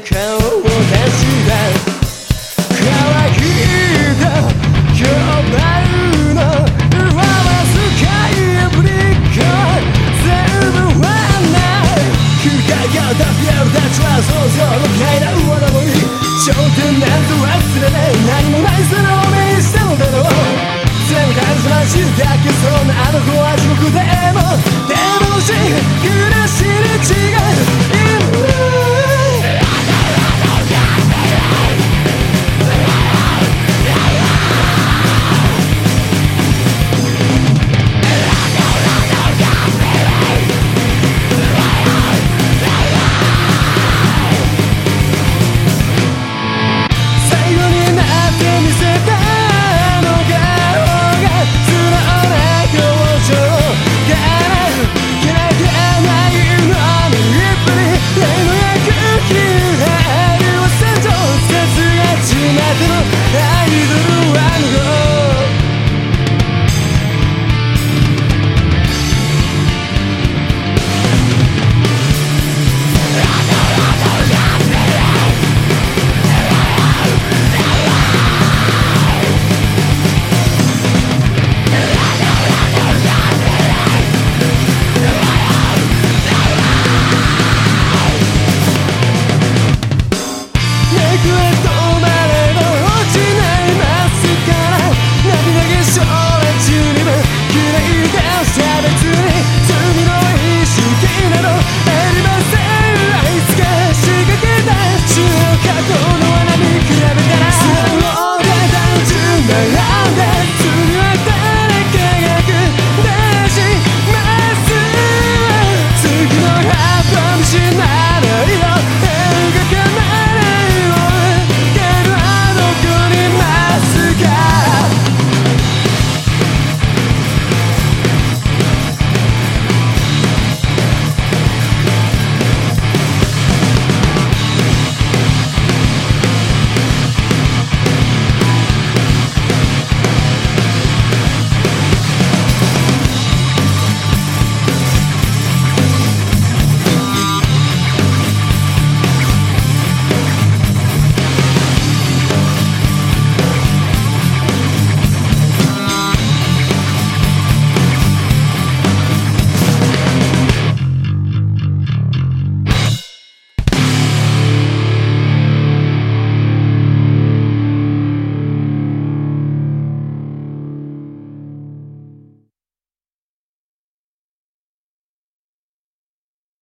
顔を出した乾いた今日の上はスカイブリッカ全部はない輝がたビアルたちは想像の階段上なの頂点なんと忘れない何もない空を目にしたのだろう全部大事なしだけそんなあの子は地獄でも